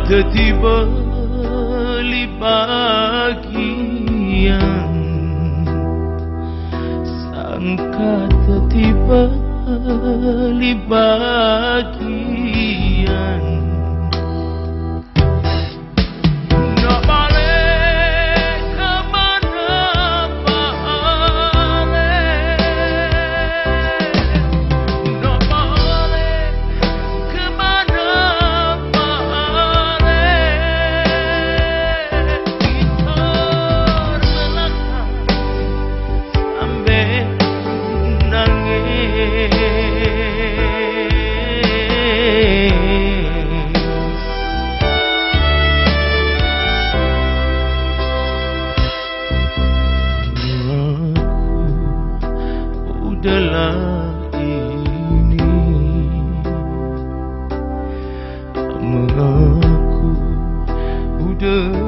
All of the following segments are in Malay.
Sangka tiba bagian Sangka tiba bagian good.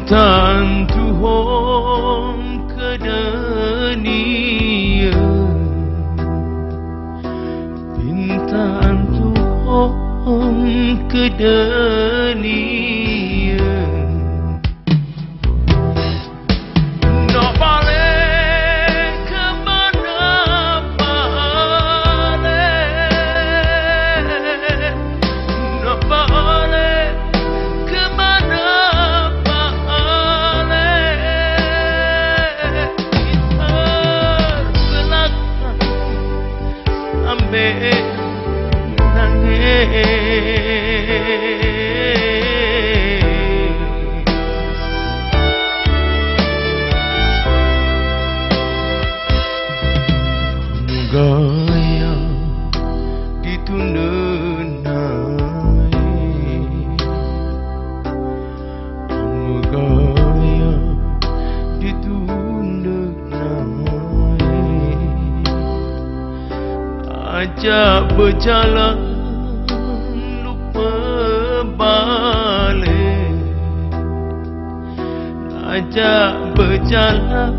Bintang Tuhan ke dunia Bintang Tuhan Ajak berjalan lupa balik. Ajak berjalan